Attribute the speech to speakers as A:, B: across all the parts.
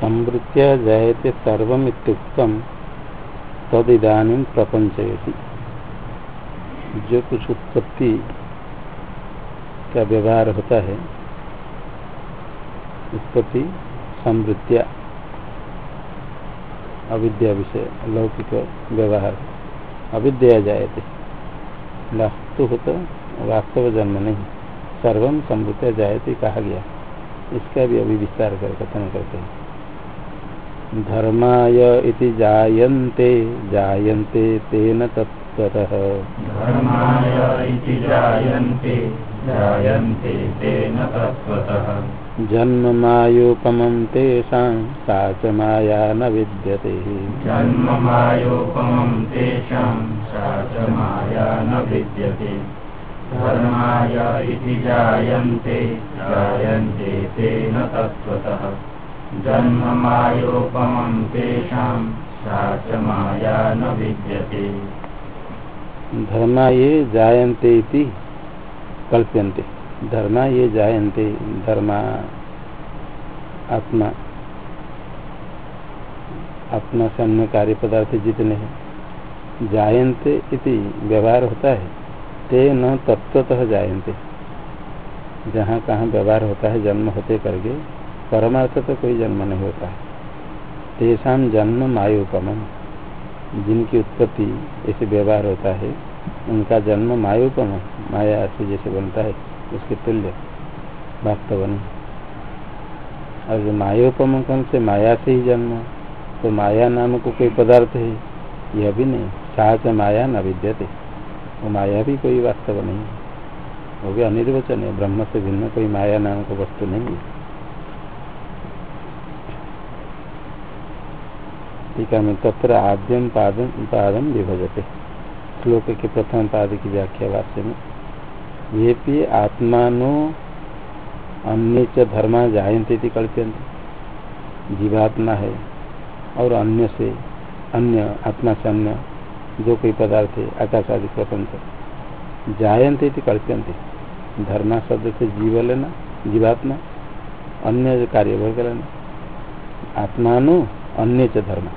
A: संवृत्तिया जायते सर्वमितुक्तम तदिदानी प्रपंचयति जो कुछ उत्पत्ति का व्यवहार होता है, उत्पत्ति समृत्या अविद्या विषय, लौकिक व्यवहार, अविद्या जायते। वास्तु हो तो वास्तव जन्म नहीं सर्वम समृत्या जायते कहा गया। इसका भी अभी विस्तार कर कथन करते हैं। धर्माय इति जायन्ते जायन्ते तेन तत्त्वतः
B: धर्माय इति जायन्ते जायन्ते तेन तत्त्वतः
A: जन्ममायोपमं तेषां सा च माया न विद्यते।
B: जन्ममायोपमं तेषां सा च माया न विद्यते। धर्माय इति जायन्ते जायन्ते तेन तत्त्वतः जन्ममायोपमं तेषां सा न
A: ये जायन्ते इति धर्मा ये जायन्ते, धर्मा, आत्मा आत्मा से अन्य कार्य पदार्थ जितने हैं, जायन्ते इति व्यवहार होता है, ते न तत्वतः जायन्ते। जहाँ कहाँ व्यवहार होता है, जन्म होते करके परमार्थ तो कोई जन्म नहीं होता। है तेषा जन्म मायोपम। जिनकी उत्पत्ति ऐसे व्यवहार होता है, उनका जन्म मायोपम, माया से जैसे बनता है, उसके तुल्य वास्तव नहीं और जो मायोपम कौन से, माया से ही जन्म तो माया नाम को कोई पदार्थ है, यह भी नहीं। साहस माया न विद्यते। वो माया भी कोई वास्तव नहीं है। वो भी अनिर्वचन है। ब्रह्म से भिन्न कोई माया नाम को वस्तु नहीं है। है मैं तत्र आद्यम पादम पादम विभजते। श्लोक के प्रथम पाद की व्याख्या वाक्य में ये भी आत्मानो अन्य च धर्मा जायते कल्प्यंत जीवात्मा है और अन्य से, अन्य आत्मा से अन्य जो कोई पदार्थ है, आकाश आदि प्रपंच जायते कल्प्यंत धर्मा शब्द से जीव लेना, जीवात्मा, अन्य कार्य भर लेना। आत्मानु अन्य च धर्म।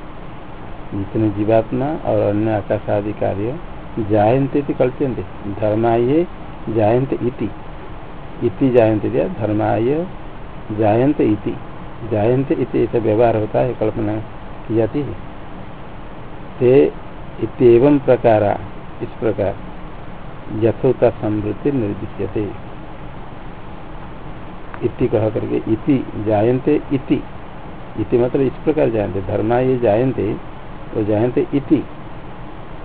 A: जितने जीवात्मा और अन्य आकाश आदि कार्य जायते कल्प्यंत धर्मा ये जायंत इति इति जायंत दिया धर्माय जायंत इति। जायंत इति ऐसा व्यवहार होता है, कल्पना की जाती है। ते इतम प्रकार, इस प्रकार यथोता समृद्धि निर्दिश्यते। इति कह करके इति जायन्ते इति। इति मतलब इस प्रकार जायते धर्मा ये जायन्ते तो जायन्ते इति।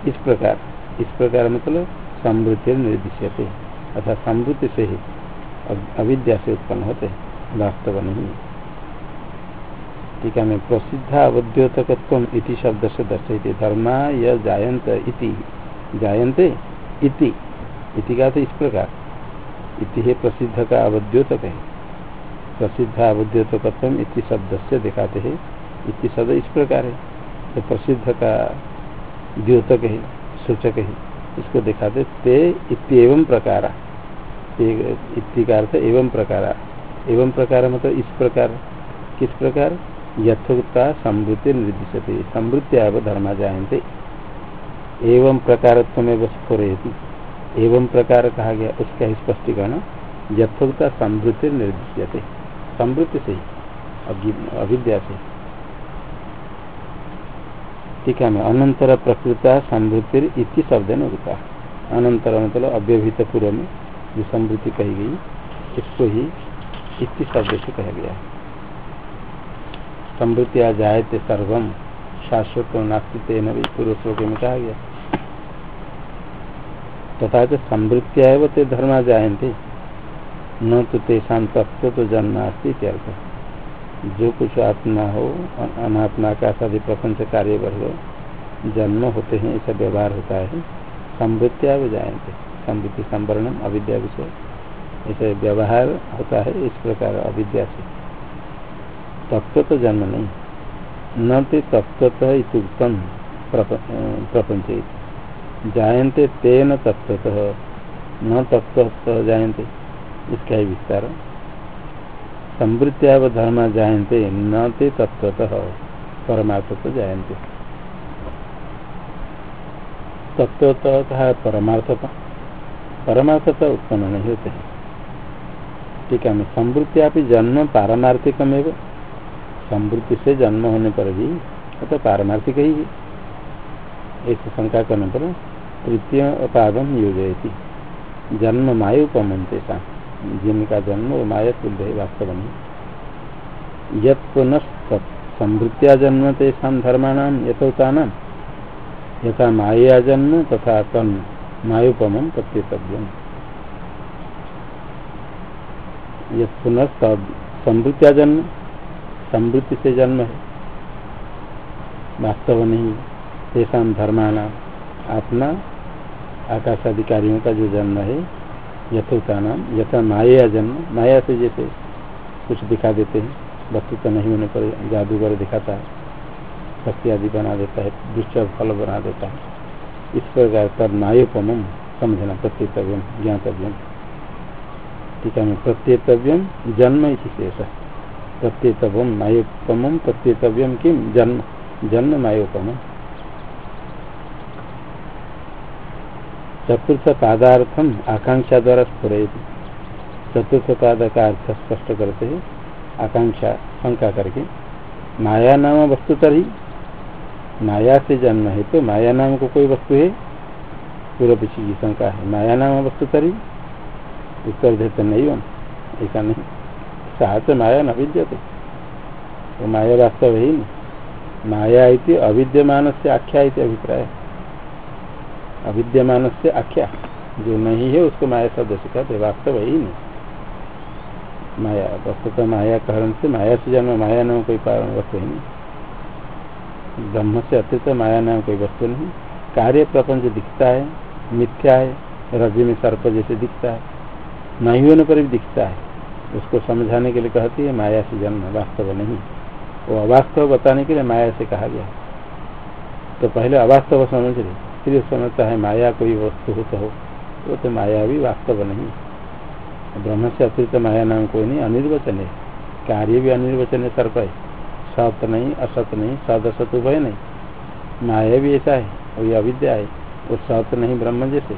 A: इस प्रकार। इस प्रकार मतलब समृद्धि निर्दिश्यते। अर्थात समृद्धि से ही अविद्या से उत्पन्न होते वास्तव नहीं है। मैं प्रसिद्ध अवद्योतकत्व इति शब्द से दर्शते धर्मा य जायंत इति। जायन्ते इति। इति का तो इस प्रकार। इति है प्रसिद्ध का अवद्योतक है। प्रसिद्ध अवद्योतकत्व इति शब्द से दिखाते हैं। इति शब्द इस प्रकार है। तो प्रसिद्ध का द्योतक है, सूचक है, इसको दिखाते ते इतम प्रकारा। इतिका अर्थ एवं प्रकार। एवं प्रकार मतलब इस प्रकार। किस प्रकार? यथोक्ता समृद्धि निर्दिशते। समृद्धि धर्मा जायते एवं प्रकार में स्फुरती एवं प्रकार कहा गया, उसका ही स्पष्टीकरण यथोक्ता समृद्धि निर्दिश्यते समृद्धि से अविद्या से ठीक है अनंतर प्रकृता समृद्धि इति शब्द ने रुका अनंतर मतलब अव्यवहित पूर्व में जो समृद्धि कही गई, इसको ही इति शब्द से कहा गया समृद्धि आ थे सर्वम शाश्वत नास्तित पूर्व श्लोक में कहा गया। तथा जो समृद्धिया वो ते धर्म जायते न तो तेषा तत्व तो जन्मास्ती इत्यर्थ। जो कुछ आत्मा हो अनात्मा का सभी प्रपंच कार्य वर्ग जन्म होते हैं, ऐसा व्यवहार होता है। समृद्धिया वो जायते संवृत्ति संवरणम, अविद्या विषय। ऐसे व्यवहार होता है, इस प्रकार अविद्या से। तत्व तो जन्म नहीं। न तो तत्वतः इतुक्तम प्रपंच। जायते तेन तत्वतः न तत्व जायते इसका ही विस्तार। संवृत्तिया धर्म जायते न ते तत्वतः परमार्थ तो जायते तत्वतः परमार्थता परमार्थता उत्पन्न नहीं होते हैं। ठीक है संवृत्तिया जन्म, पारमार्थिकमेव संवृत्ति से जन्म होने पर भी तो पारमार्थिक ही है। शंका करने पर तृतीय पादम योजयती। जन्म मायुपमनते सा। जिनका जन्म वो माया तुल्य है वास्तव में पुनः संवृत्तिया जन्म तेषा धर्माणाम यथोतान। यथा माया जन्म तथा तन मायुपम प्रत्येतव्यम यद पुनः जन्म, संवृत्ति से जन्म है। वास्तव नहीं, तेषा धर्माणाम आत्मा, आकाशाधिकारियों का जो जन्म है यथोता नाम यथा माया जन्म, माया से जैसे कुछ दिखा देते हैं, वस्तु तो नहीं होने पर जादूगर दिखाता है शक्ति आदि बना देता है दुष्ट फल बना देता है। इस प्रकार तब मायोपम समझना प्रत्येतव्यम ज्ञातव्यम ठीक है प्रत्येतव्यम जन्म इसी शेष प्रत्येतव्यम मायोपम प्रत्येतव्यम किम जन्म जन्म मायोपम। चतुर्थ पादार्थम आकांक्षा द्वारा स्फुरती चतुर्थ पाद का अर्थ स्पष्ट करते हैं। आकांक्षा, शंका करके। माया नाम वस्तु तरी। माया से जन्म है तो माया नाम को कोई वस्तु है? पूर्व पीछे की शंका है। माया नाम वस्तु तरी? उत्तर देते नहीं हो। ऐसा नहीं। साहस माया न विद्यते। तो माया वास्तव ही नहीं। माया इति अविद्यमान से आख्या अभिप्राय। है अविद्यमान से आख्या। जो नहीं है, उसको माया शब्द से कहते वास्तव ही नहीं। माया, वस्तु तो माया कहन से, माया से जन्म, माया नाम कोई वस्तु ही नहीं। ब्रह्म से अतिरिक्त माया नाम कोई वस्तु नहीं। कार्य प्रपंच दिखता है, मिथ्या है रज में सर्प जैसे दिखता है नहीं होने पर भी दिखता है। उसको समझाने के लिए कहती है, माया से जन्म, वास्तव नहीं। वो अवास्तव बताने के लिए माया से कहा गया तो पहले अवास्तव समझ रहे। स्त्री समझता है, माया कोई वस्तु हो तो हो। वो तो माया भी वास्तव नहीं। ब्रह्म से अतिरिक्त माया नाम कोई नहीं, अनिर्वचन है। कार्य भी अनिर्वचन है, सर्प है। सत नहीं, असत नहीं सद असत उभय नहीं। माया भी ऐसा है, वही अविद्या है। वो सत नहीं, ब्रह्म जैसे।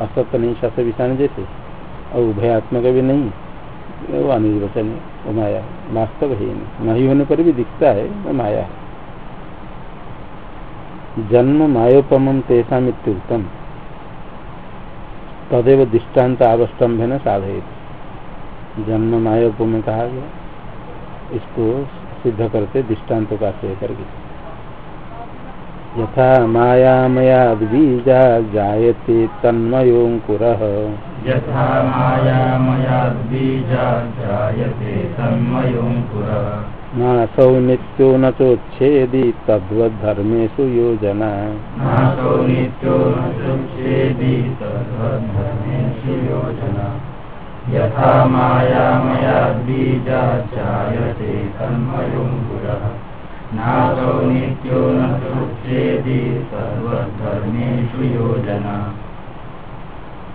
A: असत नहीं सत विषाण जैसे। और उभयात्मक भी नहीं। वो अनिर्वचन है, वो माया वास्तव है नहीं होने पर भी दिखता है, वो माया है। जन्म मायोपम तेषा इतम तदेव दृष्टांत आवस्तंभ न साधय जन्म मायोपम कहा गया। इसको सिद्ध करते दृष्टांत का आश्रय करके यथा मायामया बीजा जायते तन्मयोंकुर
B: यथा मायामया बीजा जायते तन्मयोंकुर
A: नासौ नित्यो न चोच्छेदी तद्वधर्मेशु योजना।
B: यथा मायामया बीजाचार्यते तन्मयोऽङ्कुरः नासौ नित्यो न चोच्छेदी तद्वधर्मेषु योजना।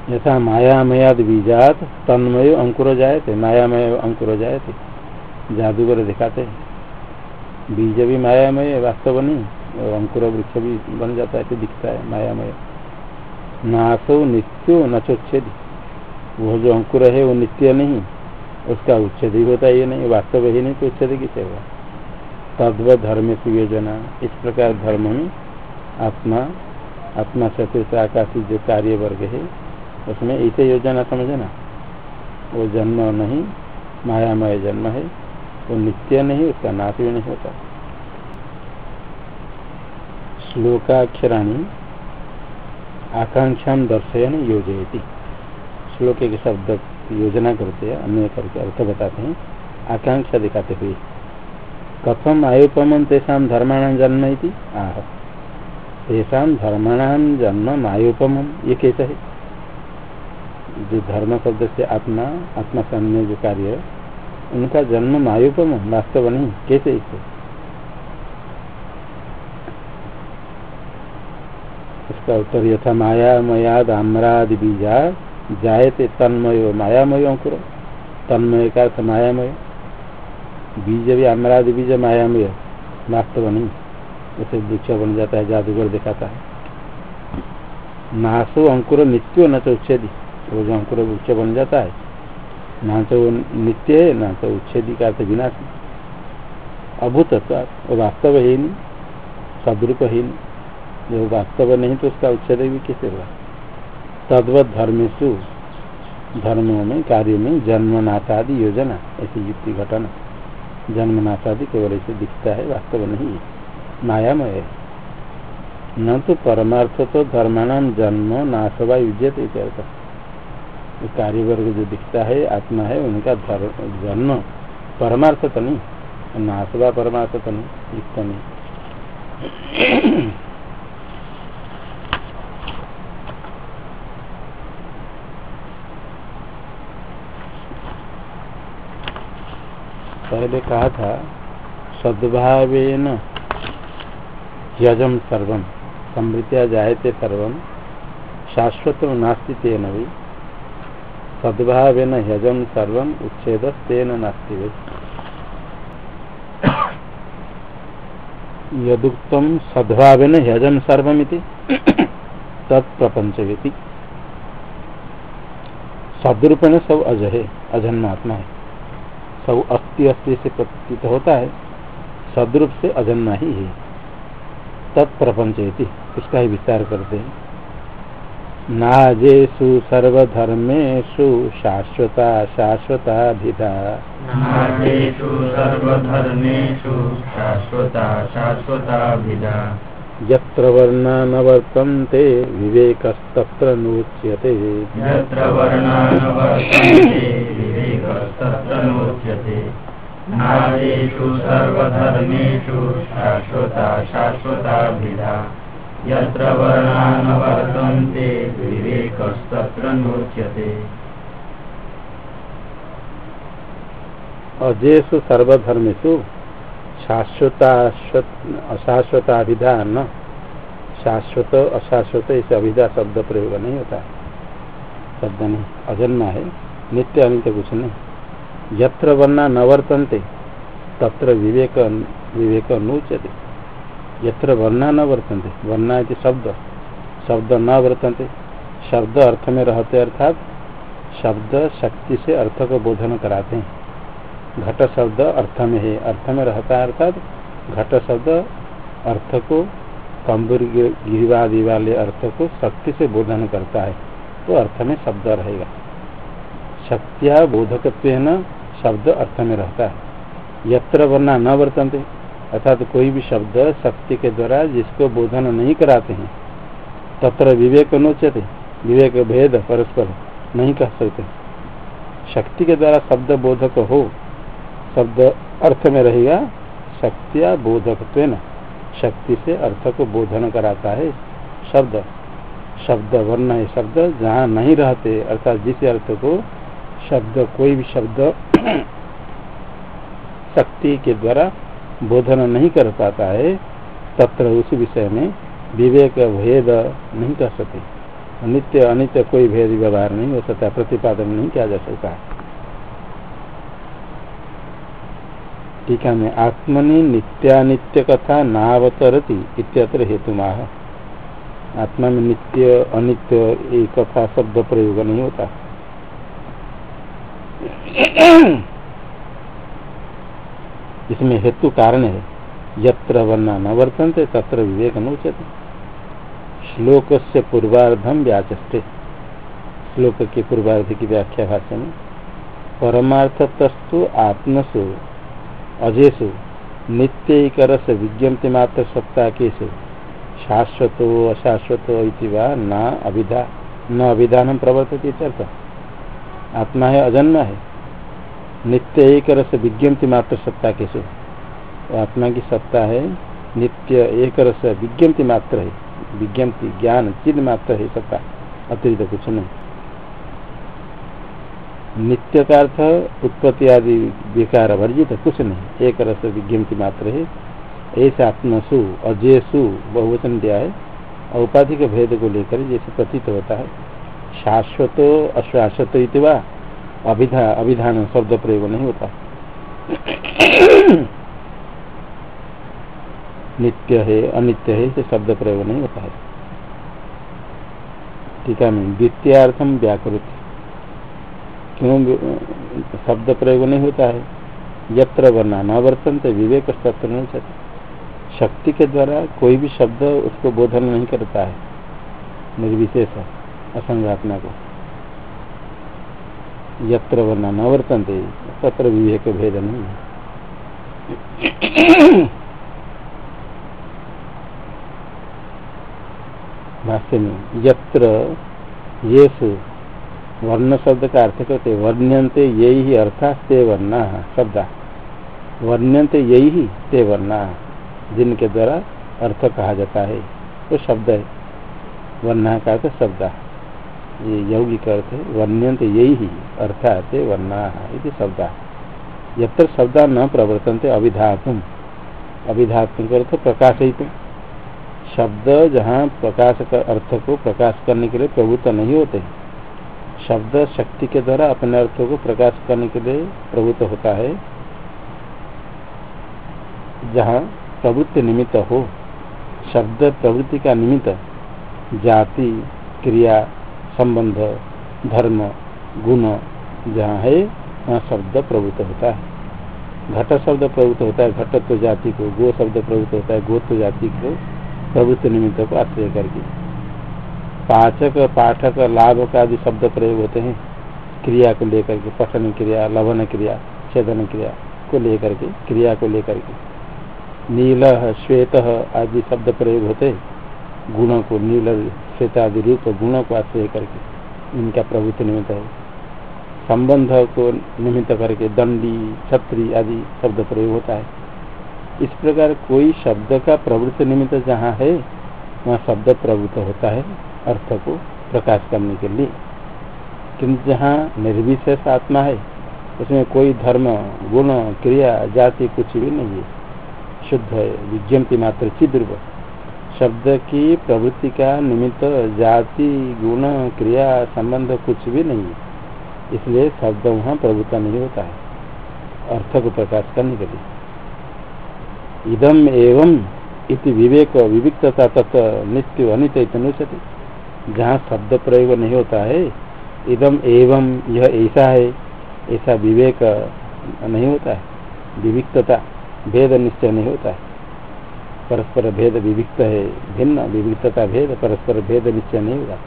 A: यथा मायामयाद बीजात तन्मयो अंकुर जायते मायामय अंकुर जायते जादूगर दिखाते हैं। बीज भी मायामय है, वास्तव नहीं। और अंकुर वृक्ष भी बन जाता है दिखता है मायामय। नाशो नित्यो न चोच्छेद। वो जो अंकुर है, वो नित्य नहीं। उसका उच्छेद ही होता ये नहीं। वास्तव ही नहीं तो उच्छेद किसे होगा? तद्व धर्म सुयोजना। इस प्रकार धर्म में आत्मा आत्मा चतुर्थ आकाशी जो कार्य वर्ग है, उसमें ऐसे योजना समझना। वो जन्म नहीं, मायामय जन्म है। वो नित्य नहीं उसका नाश भी नहीं होता। श्लोकाक्षराणी आकांक्षा दर्शयन योजयती। श्लोक के शब्द योजना करते हैं अन्य करके अर्थ बताते हैं। आकांक्षा दिखाते हुए, कथम आयुपम तेषा धर्माण जन्म आह, तेषा धर्माण जन्म आयुपम ये कैसे है। जो धर्म शब्द से आत्मा आत्मा से अन्य जो कार्य उनका जन्म मायुपम वास्तव नहीं, कैसे इसे? उसका उत्तर यथा, माया मयाद आम्रादि बीजा, जायते तन्मय, मायामय अंकुर। तन्मय का अर्थ मायामय। बीज भी अमरादि बीज, मायामय। वास्तव नहीं। उसे वृक्ष बन जाता है, जादूगर दिखाता है। नाशो अंकुर नित्यो न तो उच्छेदी। वो जो अंकुर वृक्ष बन जाता है ना तो नित्य है ना तो उच्छेदी का विनाश अभूत वो वास्तव है नहीं, सदरूप ही नहीं। जो वास्तव नहीं तो उसका उच्छेद भी कैसे हुआ? तद्वत धर्मेशु धर्मों में, कार्य में जन्मनाथादि योजना, ऐसी युक्ति घटना। जन्मनाथादि केवल ऐसे दिखता है, वास्तव नहीं है। मायामय है न तो परमार्थ तो धर्माणाम जन्म नाशवा युजत कार्य वर्ग जो दिखता है, आत्मा है, उनका जन्म परमार्थ तो नहीं नाशवा परमार्थ तो नहीं युक्त नहीं। पहले कहा था, सद्भावेन यजम सर्वम समृत्या जायते सर्व शाश्वत नास्ति तेन भी सद्भावेन यजम सर्व उच्छेद तेन नास्ति वे यदुक्तम सद्भावेन यजम सर्वमिति तत्प्रपंचविति सदरूपेण सब अज है अजन्मात्मा है। सब अस्थि अस्थि से प्रतीत होता है, सदरूप से अजन्मा ही है। तत्प्रपंच इसका ही विस्तार करते हैं। नाजेशु सर्वधर्मेशु शाश्वता शाश्वता भिधा
B: नाजेषु सर्वधर्मेषु शाश्वता शाश्वता भिधा
A: यत्र वर्णा न वर्तन्ते विवेकस्तत्र नोच्यते।
B: यत्र वर्णा न वर्तन्ते विवेकस्तत्र नोच्यते। नादेषु सर्वधर्मेषु शाश्वता शाश्वता भिधा यत्र वर्णा न वर्तन्ते विवेकस्तत्र नोच्यते
A: अजेषु सर्वधर्मेषु शाश्वता अशाश्वता न शाश्वत, अशाश्वत इसे अभिधा शब्द प्रयोग नहीं होता। शब्द नहीं अजन्मा है, नित्य अनित्य कुछ नहीं। यत्र वर्णा न वर्तनते तत्र विवेक विवेक नूचते यत्र वर्णा न वर्तनते। वर्णा इति शब्द। शब्द न वर्तनते। शब्द अर्थ में रहते अर्थात शब्द शक्ति से अर्थ को बोधन कराते हैं। घट शब्द अर्थ में है। अर्थ में रहता है अर्थात घट शब्द अर्थ को कम्बुर गिरिवादि वाले अर्थ को शक्ति से बोधन करता है। तो अर्थ में शब्द रहेगा। शक्तिया बोधकत्व न शब्द अर्थ में रहता है। यत्र वर्णा न वर्तनते। अर्थात तो कोई भी शब्द शक्ति के द्वारा जिसको बोधन नहीं कराते हैं, तत्र विवेक नोचते विवेक भेद परस्पर नहीं कह सकते। शक्ति के द्वारा शब्द बोधक हो, शब्द अर्थ में रहेगा, शक्तिया बोधक शक्ति से अर्थ को बोधन कराता है शब्द। शब्द वर्ण है शब्द, जहाँ नहीं रहते, अर्थात जिस अर्थ को शब्द, कोई भी शब्द शक्ति के द्वारा बोधन नहीं कर पाता है, तत्र उस विषय में विवेक भेद नहीं कर सकते नित्य अनित्य कोई भेद व्यवहार नहीं हो सकता, प्रतिपादन नहीं किया जा सकता। टीका में आत्मनि नित्यानित्य कथा नावतरती इत्यत्र हेतु माह आत्मा में नित्य अनित्य एक कथा शब्द प्रयोग नहीं होता। इसमें हेतु कारण है। यत्र वर्णा न वर्तनते, तत्र विवेक नोचते। श्लोक से पूर्वार्धम व्याचस्ते। श्लोक के पूर्वार्ध की व्याख्या भाषा में, परमार्थतस्तु आत्मसु अजेशु नित्य रस विज्ञप्ति मात्र सत्ता केशु शाश्वत, अशाश्वत वा न अभिधा, न अभिधान प्रवर्तित आत्मा है, अजन्म है। नित्य एक रस विज्ञप्ति मात्र सत्ता केशु आत्मा की सत्ता है, नित्य एक रस विज्ञप्ति मात्र है। विज्ञप्ति ज्ञान, चिन्ह मात्र है सत्ता। अतिरिक्त कुछ नहीं। नित्य का अर्थ उत्पत्ति आदि विकार वर्जित कुछ नहीं। एक रस विज्ञप्ति मात्र है। ऐसे आत्मसु अजयसु बहुवचन दिया है। और उपाधि के भेद को लेकर जैसे प्रतीत होता है। शाश्वत, अश्वाश्वत अभिधा, अभिधान शब्द प्रयोग नहीं होता। नित्य है, अनित्य है, इसे शब्द प्रयोग नहीं होता है। ठीक है द्वितीयार्थम व्याकृत। क्यों शब्द प्रयोग नहीं होता है? यत्र वर्णा न वर्तनते विवेक तत्व नहीं शक्ति के द्वारा कोई भी शब्द उसको बोधन नहीं करता है। निर्विशेष असंगात्मा को यत्र वर्णा न वर्तनते, तत्र विवेक भेद नहीं भाष्य में, यत्र ये वर्ण शब्द का अर्थ करते वर्ण्यंते यही ही अर्थात ते वर्णा शब्द। वर्ण्यंते यही ही ते वर्णा, जिनके द्वारा अर्थ कहा जाता है, वो तो शब्द है। वर्ण का अर्थ शब्द। ये यौगिक अर्थ है, वर्ण्यंत यही ही अर्थात वर्णा शब्द। यत्र शब्द न प्रवर्तनते अभिधातुम अभिधात्म अर्थ प्रकाशित शब्द जहाँ प्रकाश का अर्थ को प्रकाश करने के लिए प्रभुत्व नहीं होते, शब्द शक्ति के द्वारा अपने अर्थों को प्रकाश करने के लिए प्रभुत्व होता है। जहाँ प्रवृत्ति निमित्त हो, शब्द प्रवृत्ति का निमित्त, जाति, क्रिया संबंध, धर्म, गुण, जहाँ है, वहाँ शब्द प्रवृत्त होता है। घट शब्द प्रवृत्त होता है घटत्व तो जाति को, गो शब्द प्रवृत्त होता है गोत्व तो जाति को प्रवृत्ति निमित्त को आश्रय करके। पाचक, पाठक, लाभ का आदि शब्द प्रयोग होते हैं। क्रिया को लेकर के, पठन क्रिया लवन क्रिया, छेदन क्रिया को लेकर के, क्रिया को लेकर के। नील, श्वेत आदि शब्द प्रयोग होते गुणों को नील श्वेत आदि रूप गुणों को आश्रय करके इनका प्रभुत्व निमित्त है। संबंध को निमित्त करके दंडी छत्री आदि शब्द प्रयोग होता है। इस प्रकार कोई शब्द का प्रवृत्त निमित्त जहाँ है, वहाँ शब्द प्रवृत्त होता है, अर्थ को प्रकाश करने के लिए। किंतु जहाँ निर्विशेष आत्मा है, उसमें कोई धर्म, गुण, क्रिया, जाति कुछ भी नहीं है। शुद्ध है विज्ञप्ति मात्र चिद्रुव। शब्द की प्रवृत्ति का निमित्त जाति, गुण, क्रिया, संबंध कुछ भी नहीं है। इसलिए शब्द वहाँ प्रभुता नहीं होता है। अर्थ को प्रकाश करने के लिए। इदम एवं इति विवेक विविक्तता तत्व नित्य अनित अनुचते जहाँ शब्द प्रयोग नहीं होता है, इदम एवं यह ऐसा है, ऐसा विवेक नहीं होता है। विविक्तता, भेद निश्चय नहीं होता है। परस्पर भेद विविक्त है, भिन्न विविक्तता भेद, परस्पर भेद निश्चय नहीं होगा।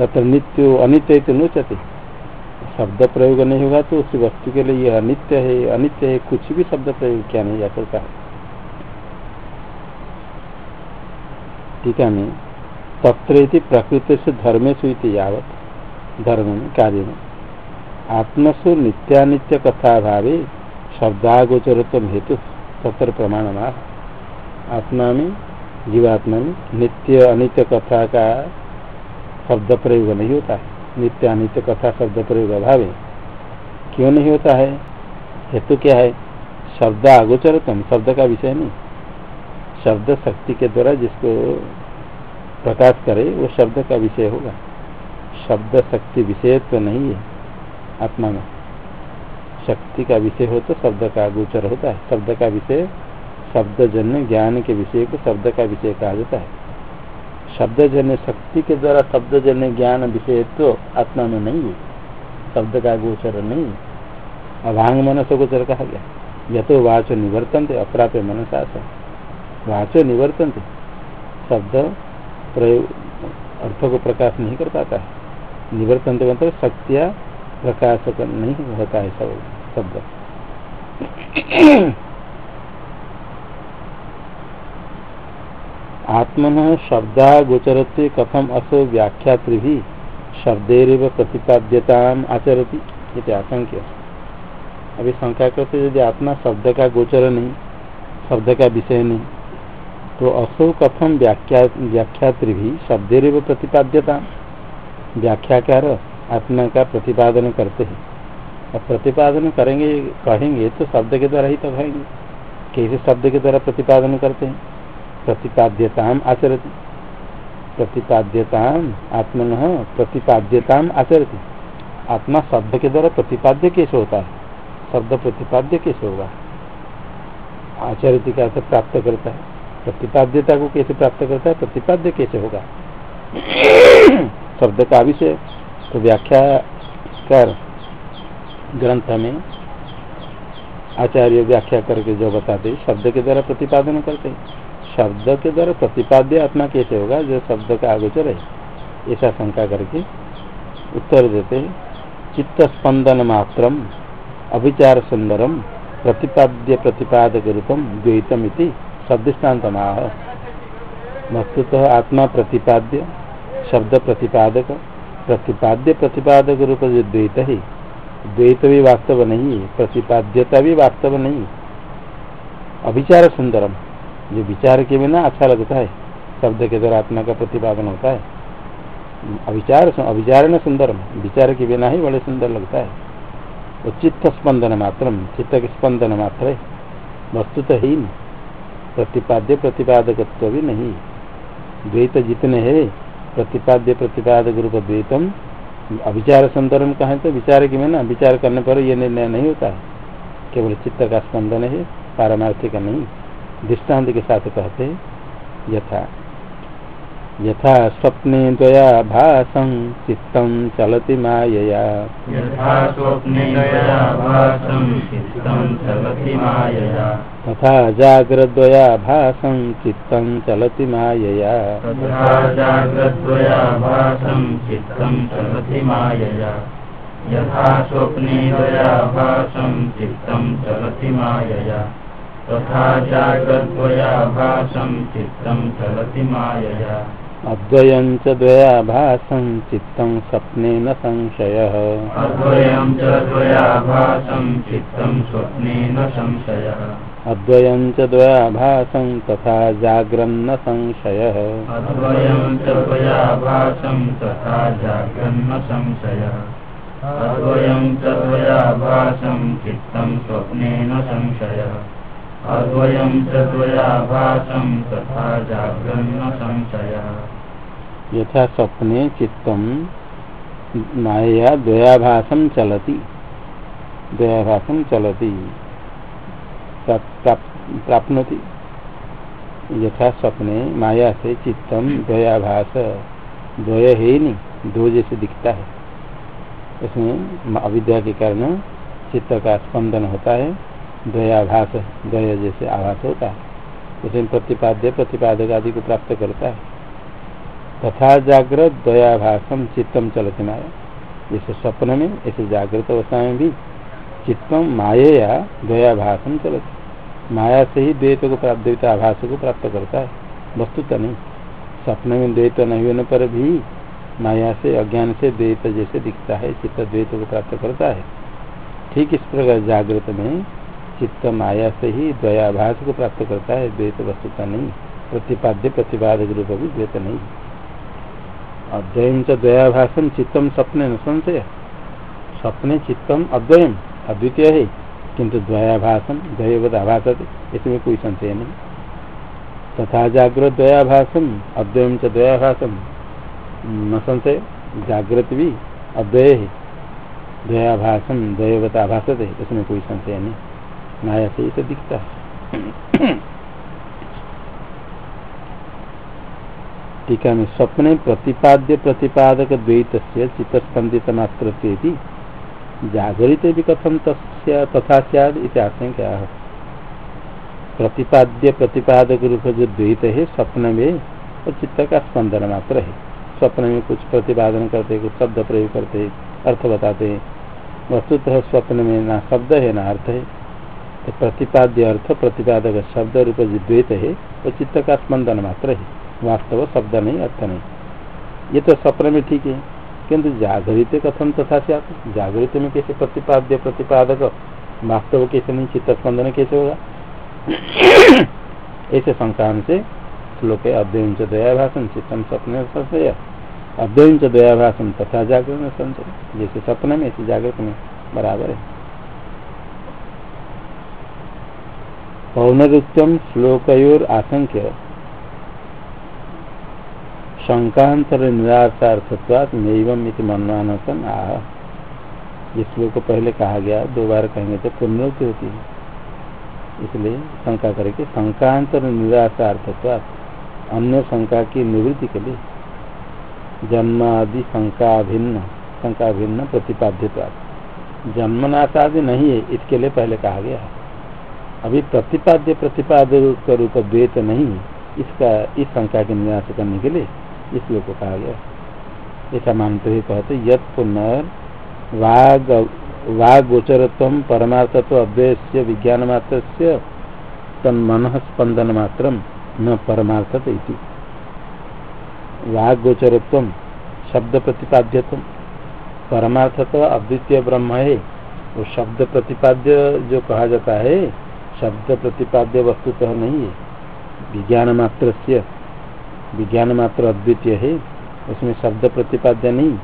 A: तथा नित्य अनित्य नोचते। शब्द प्रयोग नहीं होगा तो उस वस्तु के लिए यह अनित्य है अनित्य है, कुछ भी शब्द प्रयोग क्या नहीं जा सकता। है टीका में, तत्र प्रकृति से धर्मेशु यावत, धर्म में कार्य। में आत्मसु नित्यानित्य कथा भावे, शब्दागोचरत्व हेतु, तत्र प्रमाण आत्मा में जीवात्मा में नित्य अनित्य कथा का शब्द प्रयोग नहीं होता है। नित्य अनित्य कथा शब्द प्रयोग अभाव है क्यों नहीं होता है? हेतु क्या है? शब्द आगोचरतम, शब्द का विषय नहीं। शब्द शक्ति के द्वारा जिसको प्रकाश करे, वो शब्द का विषय होगा। शब्द शक्ति विषय तो नहीं है आत्मा में। शक्ति का विषय हो तो शब्द का गोचर होता है। शब्द का विषय शब्द जन्य ज्ञान के विषय को शब्द का विषय कहा जाता है। शब्द जन्य शक्ति के द्वारा शब्द जन्य ज्ञान विषय तो आत्मा में नहीं है। शब्द का गोचर नहीं अभांग मन से गोचर कहा गया। यह तो वाच निवर्तन थे अपराध मनसा वाचो निवर्तन थे शब्द प्रयोग अर्थ को प्रकाश नहीं कर पाता है। निवर्तन तो मतलब शक्तिया प्रकाश नहीं होता है शब्द। आत्मन शब्दा गोचर कथम असो व्याख्यात्री भी शब्देरव प्रतिपाद्यता आचरती। ये आशंक्य। अभी शंका करते यदि आत्मा शब्द का गोचर नहीं, शब्द का विषय नहीं तो असो कथम व्याख्या व्याख्यात्री भी शब्देर प्रतिपाद्यता व्याख्याकार आत्मा का प्रतिपादन करते हैं। और प्रतिपादन करेंगे, कहेंगे तो शब्द के द्वारा ही तो कहेंगे कैसे शब्द के द्वारा प्रतिपादन करते हैं? प्रतिपाद्यता आचरती प्रतिपाद्यता आत्मन प्रतिपाद्यता आचरती आत्मा शब्द के द्वारा प्रतिपाद्य कैसे होता है। शब्द प्रतिपाद्य कैसे होगा। आचार्य का अर्थ प्राप्त करता है। प्रतिपाद्यता को कैसे प्राप्त करता है? प्रतिपाद्य कैसे होगा। शब्द का विषय तो व्याख्या कर ग्रंथ में आचार्य व्याख्या करके जो बताते शब्द के द्वारा प्रतिपादन करते शब्द के द्वारा प्रतिपाद्य आत्मा कैसे होगा? जो शब्द का आगोचर है। ऐसा शंका करके उत्तर देते हैं। चित्त स्पंदन मात्र अभिचार सुंदरम, प्रतिपाद्य प्रतिपादक रूपम, द्वैतम शब्दस्तांत माह वस्तुतः आत्मा प्रतिपाद्य, शब्द प्रतिपादक, प्रतिपाद्य प्रतिपादक रूप जो द्वैत है। द्वैत भी वास्तव नहीं प्रतिपाद्यता भी वास्तव नहीं अभिचार सुंदरम जो विचार के बिना अच्छा लगता है, शब्द के द्वारा आत्मा का प्रतिपादन होता है। अभिचार न सुंदरम, विचार के बिना ही बड़े सुंदर लगता है। वो चित्त स्पंदन मात्र चित्त स्पंदन मात्र है। नहीं प्रतिपाद्य प्रतिपादकत्व भी नहीं। द्वैत जितने है, प्रतिपाद्य प्रतिपादक रूप द्वैतम अभिचार संदर्भ कहें तो विचार के बिना, विचार करने पर यह निर्णय नहीं होता केवल चित्त का स्पंदन है, पारमार्थिक नहीं। दृष्टांत के साथ कहते यथा। यथा स्वप्ने दया भासं चित्तं चलति मायया।
B: यथा स्वप्ने भासं चित्तं चलति मायया।
A: तथा जाग्रद्वया भासं चित्तं चलति मायया।
B: तथा जाग्रद्वया भासं चित्तं चलति मायया। यथा स्वप्ने दया भासं चित्तं चलति मायया। तथा जाग्रद्वया भासं चित्तं चलति मायया।
A: अद्वयं च द्वयाभासं चित्तं स्वप्ने न संशयः।
B: अद्वयं च द्वयाभासं चित्तं स्वप्ने न संशयः।
A: अद्वयं च द्वयाभासं तथा जाग्रन्न संशयः।
B: अद्वयं च द्वयाभासं तथा जाग्रन्न संशयः। अद्वयं च द्वयाभासं चित्तं स्वप्ने न संशयः। अद्वयं च द्वयाभासं तथा जाग्रन्न संशयः
A: यथा स्वप्ने चित्त माया द्वयाभासम चलती। द्वयाभासम चलती। प्राप्नोति यथा स्वप्ने माया से चित्तम द्वयाभास। द्वय है नहीं, दो जैसे दिखता है। उसमें अविद्या के कारण चित्त का स्पंदन होता है। द्वयाभास द्वय जैसे आभास होता है। उसमें प्रतिपाद्य, प्रतिपादक आदि को प्राप्त करता है। तथा जागृत दयाभाषम चित्तम चलते माया। जैसे स्वप्न में, ऐसे जागृत अवस्था में भी चित्तम माया दयाभाषम चलते। माया से ही द्वैत को प्राप्त, द्वैत आभास को प्राप्त करता है। वस्तु तो नहीं। स्वप्न में द्वैत नहीं होने पर भी माया से, अज्ञान से द्वैत जैसे दिखता है। चित्त द्वैत को प्राप्त करता है। ठीक इस प्रकार जागृत में चित्त माया से ही द्वयाभास को प्राप्त करता है, द्वैत वस्तुता नहीं। प्रतिपाद्य प्रतिपादक रूप भी द्वैत नहीं। अद्वयम च दयाभाषण चित्तम सपने न संशय। सपने चित्तम अद्वयम अद्वितीय है। किंतु द्वयाभाषण द्वयवद आभास इसमें कोई संशय नहीं। तथा जागृत द्वयाभाषम अद्वयम च द्वयाभाषम न संशय जागृत भी अद्वय है। द्वयाभाषम द्वयवत आभास है, इसमें कोई संशय नहीं। माया से इसे दिखता है। टीका में स्वप्ने प्रतिपाद्य प्रतिपादक द्वैत चित्तस्पंदित मात्र जागरित भी कथम तथा सद आशंका। प्रतिपाद्य प्रतिपादक रूप जो द्वैत है स्वप्न में वो चित्त का स्पंदन मात्र है। स्वप्न में कुछ प्रतिपादन करते, कुछ शब्द प्रयोग करते, अर्थ बताते वस्तुतः स्वप्न में ना शब्द है, ना अर्थ है। तो प्रतिपाद्य अर्थ, प्रतिपादक शब्द रूप जो द्वैत है, वो चित्त का स्पंदन मात्र है। वास्तव शब्द नहीं, अर्थ नहीं। ये तो स्वप्न में ठीक है, किंतु जागृत कथन तथा से आप जागृत में कैसे प्रतिपाद्य, प्रतिपादक? वास्तव कैसे नहीं, चित्त स्पंदन कैसे होगा? ऐसे संक्रांत से श्लोक अध्ययन च दयाभाषण, चित्तम स्वप्न संशय। अध्ययन च दयाभाषण तथा जागृत में संशय, जैसे स्वप्न में, ऐसे जागृत में, बराबर है। पौनरुक्तम श्लोकोर आशंक्य शंकांतर निराशार्थत्वात नैवम इति मनमानसन आह। ये श्लोक पहले कहा गया, दो बार कहेंगे तो पुनरुक्ति होती है। इसलिए शंका करके शंकांतर निराशार्थत्व अन्य शंका की निवृत्ति के लिए जन्म आदि शंका भिन्न शंका भिन्न प्रतिपाद्यता जन्मनाश आदि नहीं है, इसके लिए पहले कहा गया है। अभी प्रतिपाद्य प्रतिपाद रूप द्वैत नहीं, इसका, इस शंका के निराश करने के लिए इस लोग को कहा गया ऐसा मानते हुए कहते यद पुनर् वाग गोचरत्व परमार्थत्व अव्यय विज्ञान मात्र तन्मन स्पंदन मात्र न परमार्थत वाग गोचरत्व शब्द प्रतिपाद्यत्व, परमार्थत्व अद्वितीय ब्रह्म है, वो शब्द प्रतिपाद्य जो कहा जाता है शब्द प्रतिपाद्य वस्तुतः तो नहीं है। विज्ञान मात्र से विज्ञान मात्र अद्वितीय है, उसमें शब्द प्रतिपाद्य नहीं।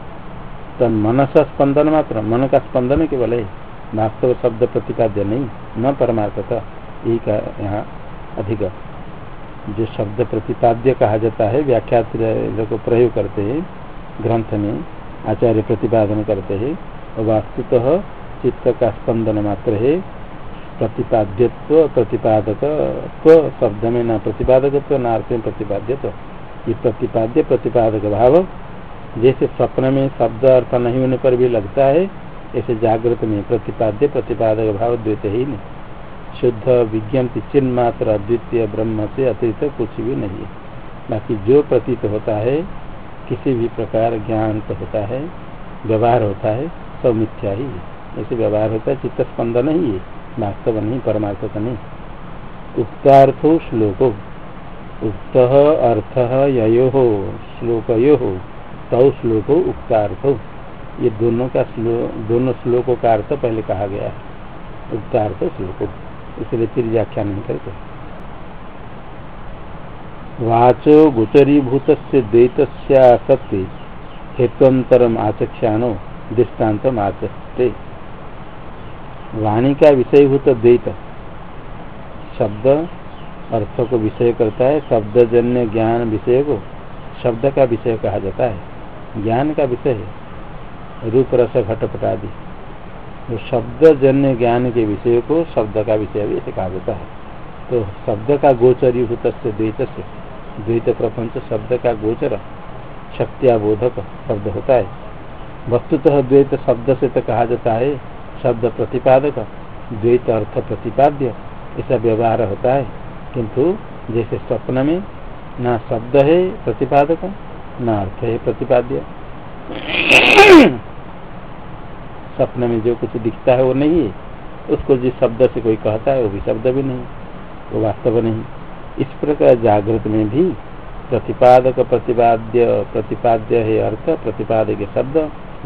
A: तो मन सा स्पंदन मात्र, मन का स्पंदन केवल है, वास्तव शब्द प्रतिपाद्य नहीं, न परमार्थता यही का यहाँ अधिक। जो शब्द प्रतिपाद्य कहा जाता है व्याख्या को प्रयोग करते हैं, ग्रंथ में आचार्य प्रतिपादन करते हैं वास्तुतः चित्त का स्पंदन मात्र है प्रतिपाद्यत्व, प्रतिपादक शब्द में न प्रतिपादकत्व न अर्थ में प्रतिपाद्यत्व। ये प्रतिपाद्य, प्रतिपादक भाव, जैसे स्वप्न में शब्द अर्थ नहीं होने पर भी लगता है, ऐसे जागृत में प्रतिपाद्य, प्रतिपादक भाव द्वित ही नहीं। शुद्ध विज्ञप्ति चिन्ह मात्र, अद्वितीय, ब्रह्म से अतिरिक्त कुछ भी नहीं है। बाकी जो प्रतीत होता है, किसी भी प्रकार ज्ञान तो होता है, व्यवहार होता है, सब मिथ्या ही है। ऐसे व्यवहार होता है चित्त स्पंदन ही है। वास्तव नहीं परमार्थ तो नहीं उक्तार्थो श्लोको। उक्त, अर्थ यो श्लोक यो तौ श्लोको, उक्तार्थो। ये दोनों का श्लोक दोनों श्लोकों का अर्थ पहले कहा गया है। उक्तार्थ श्लोको। इसलिए फिर व्याख्या नहीं करते। वाचो गोचरीभूत द्वैत सत्य हेतुअतरम आचक्षाणो दृष्टांत आचस्ते वाणी का विषयभूत द्वैत। शब्द अर्थ को विषय करता है शब्दजन्य ज्ञान विषय को शब्द का विषय कहा जाता है। ज्ञान का विषय है, रूप रस घटपट आदि तो शब्दजन्य ज्ञान के विषय को शब्द का विषय भी ऐसे कहा जाता है। तो शब्द का गोचरीभूत से द्वैत से द्वैत प्रपंच शब्द का गोचर, शक्तियाबोधक शब्द होता है। वस्तुतः द्वैत शब्द से तो कहा जाता है शब्द प्रतिपादक द्वैत अर्थ प्रतिपाद्य ऐसा व्यवहार होता है। किंतु जैसे स्वप्न में ना शब्द है प्रतिपादक, न अर्थ है प्रतिपाद्य। स्वप्न में जो कुछ दिखता है वो नहीं है। उसको जिस शब्द से कोई कहता है, वो भी शब्द भी नहीं। वो वास्तव नहीं। इस प्रकार जागृत में भी प्रतिपादक प्रतिपाद्य प्रतिपाद्य है अर्थ, प्रतिपादक शब्द,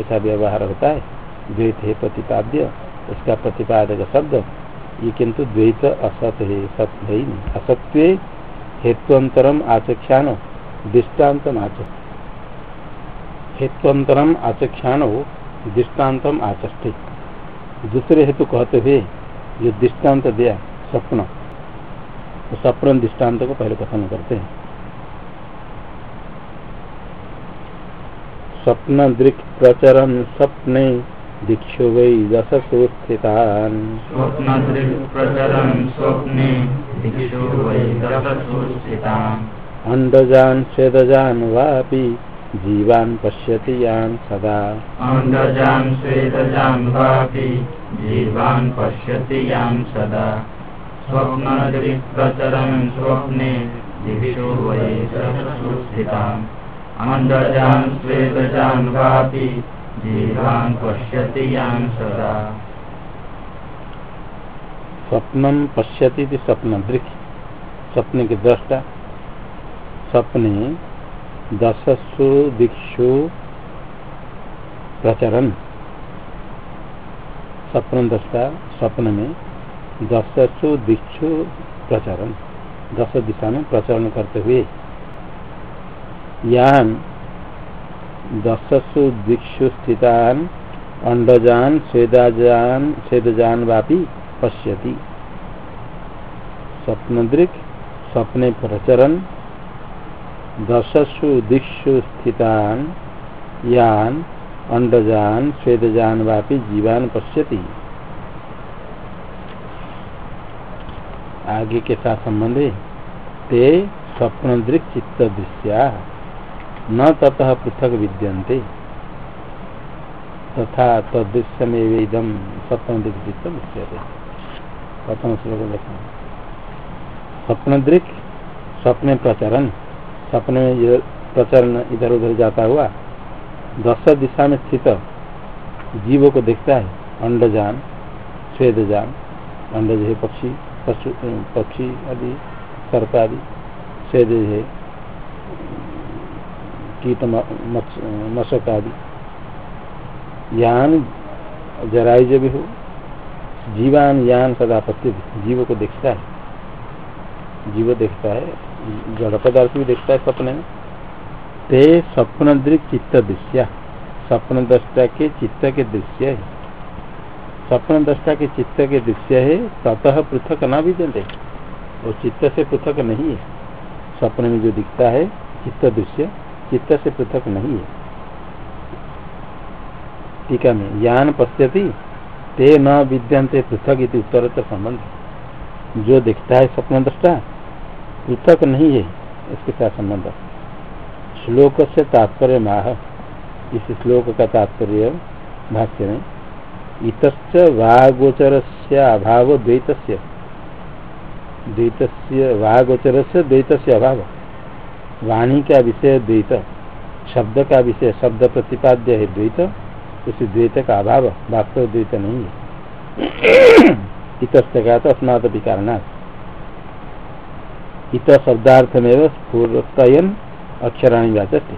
A: ऐसा व्यवहार होता है। द्वैत है प्रतिपाद्य उसका प्रतिपादक शब्द, ये किंतु द्वैत असत है सत्य है नहीं। असत्य हेत्वंतरम आचख्यान दृष्टान्तम आच हेत्वंतरम आचख्यान दृष्टान्तम आचष्टे। दूसरे हेतु कहते हुए जो दृष्टांत दिया, स्वप्न। तो स्वप्न दृष्टांत को पहले कथन करते हैं। स्वप्न दृक् प्रचरण स्वप्ने दीक्षो वै दशसु स्थितान् अण्डजान् स्वेदजान् वापि जीवान् पश्यति यान् सदा।
B: अण्डजान् स्वेदजान् वापि जीवान् पश्यति यान् सदा। स्वप्नदृक्प्रचरन् स्वप्ने दिक्षु वै दशसु स्थितान् अण्डजान् स्वेदजान् वापि
A: स्वप्नम पश्यति स्वप्न दृक् स्वप्न। के दृष्टा। स्वप्ने दशसु दिक्षु प्रचरण स्वप्न दृष्टा स्वप्न में दशसु दिक्षु प्रचरण दस दिशा में प्रचरण करते हुए यान दशसु दिक्षु स्थितान, अंडजान स्वेदाजान स्वेदजान वापी पश्यति। स्वप्नदृक्, स्वप्ने प्रचरण दशसु दिक्षु स्थितान, यान, अंडजान स्वेदजान वापी जीवान पश्यति। आगे के साथ संबंध ते स्वप्न दृक् चित्त दृश्या न ततः पृथक विद्यन्ते। तथा तदृश्यमेव इदम स्वप्न दृक् चित्त दृश्य प्रथम श्लोक देखा स्वप्न दृक् स्वप्न प्रचरण स्वप्न में प्रचरण इधर उधर जाता हुआ। दस दिशा में स्थित जीवों को देखता है। अंडजान स्वेदजान अंडज है पक्षी, पशु, पक्षी आदि, सर्प आदि स्वेद है कीट मशक आदि। यान, जराय जब हो, जीवान यान सदा पत्य जीव को देखता है। जीव देखता है, जड़ पदार्थ भी देखता है सपने में। ते स्वप्न चित्त दृश्य स्वप्न दृष्टा के चित्त के दृश्य है। स्वप्न दृष्टा के चित्त के दृश्य है, ततः पृथक न भी देते वो चित्त से पृथक नहीं है। स्वप्न में जो दिखता है, चित्त दृश्य चित्त से पृथक नहीं है। टीका में, ज्ञान पश्यति, ते न विद्यंते पृथक इति उत्तर संबंध। जो दिखता है स्वप्न दृष्टा, पृथक नहीं है इसके साथ संबंध। श्लोक से तात्पर्य माह, इस श्लोक का तात्पर्य भाष्य में इत वागोचर से अभाव द्वैत द्वैत वागोचर से द्वैत अभाव। वाणी का विषय द्वैत, शब्द का विषय, शब्द प्रतिपाद्य है द्वैत, उस द्वैत का अभाव, वास्तव द्वैत नहीं है। इत का तो अस्मात विकारणात्। इत शब्दार्थ में स्फूर्तयन अक्षराणी व्याचते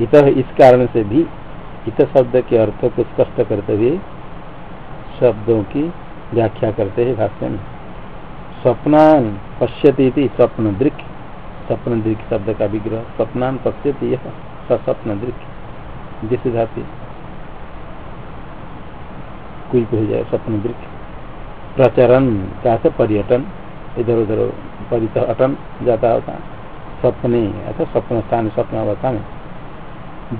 A: इत इस कारण से भी इत शब्द के अर्थ को स्पष्ट करते हुए शब्दों की व्याख्या करते हैं भाष्य में। स्वप्नान पश्यती स्वप्न दृक स्वप्न दृक शब्द का विग्रह, स्वप्नान पश्यती यह स्वप्न दृक। जिस धातु कोई हो जाए स्वप्न दृक। प्रचरण का पर्यटन, इधर उधर परित अटन जाता होता। स्वप्ने अथवा स्वप्न स्थान, स्वप्न अवस्था में।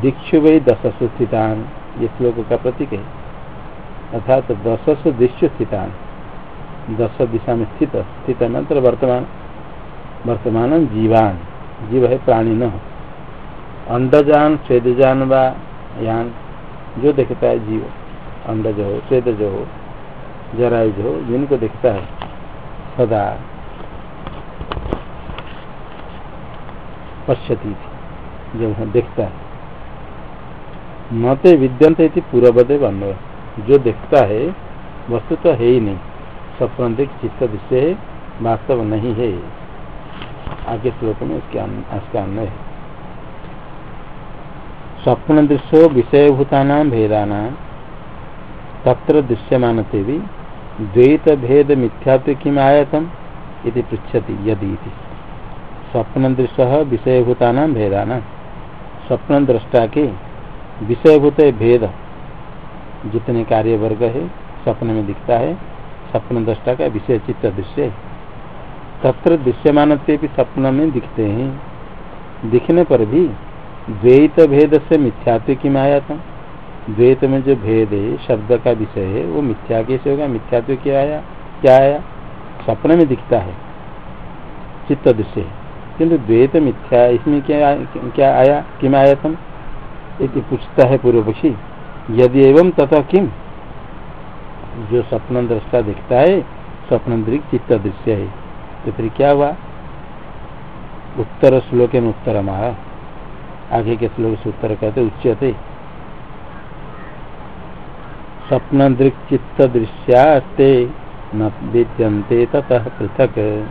A: दीक्षु वही दशसु स्थितान, ये श्लोक का प्रतीक है। अर्थात दशसु दीक्षु स्थितान। दस दिशा में स्थित स्थित मंत्र वर्तमान। वर्तमान जीवान। जीव है प्राणी न अंडजान स्वेदजान व यान, जो देखता है जीव। अंडज हो स्वेद जो हो, जरायुज हो, जिनको देखता है सदा पश्यती जब देखता है। मते विद्यंत पूर्वदेव अन्वय जो देखता है, वस्तु तो है ही नहीं। स्वप्न चित्त दृश्य है, वास्तव नहीं है। आगे श्लोक में इसके इसका अन्वय है। स्वप्न दृश्यो विषयभूता भेदाना, तत्र दृश्यमान भी द्वैत भेद मिथ्यात्व किम आयतम इति पृछति यदि स्वप्न दृश्य विषयभूता नाम भेदाना। स्वप्न दृष्टा के विषयभूत भेद। जितने कार्य वर्ग है, स्वप्न में दिखता है, स्वप्न दृष्टा का विषय चित्त दृश्य तत्र दृश्यमान स्वप्न में दिखते हैं। दिखने पर भी द्वैत भेद से मिथ्यात्व की माया था द्वैत में जो भेद है शब्द का विषय है, वो मिथ्या कैसे होगा, मिथ्यात्व क्या आया? क्या आया? स्वप्न में दिखता है। चित्त दृश्य किंतु द्वैत मिथ्या इसमें क्या क्या आया? किम आयतम? एक पूछता है पूर्व पक्षी यदि एवं तथा किम? जो स्वप्न दृष्टा दिखता है स्वप्न दृक चित्त दृश्य है। तो फिर क्या हुआ? उत्तर श्लोक में उत्तर माया आगे के श्लोक से उत्तर कहते उच्यते। स्वप्न दृक् चित्त दृश्यास्ते न विद्यन्ते ततः पृथक्।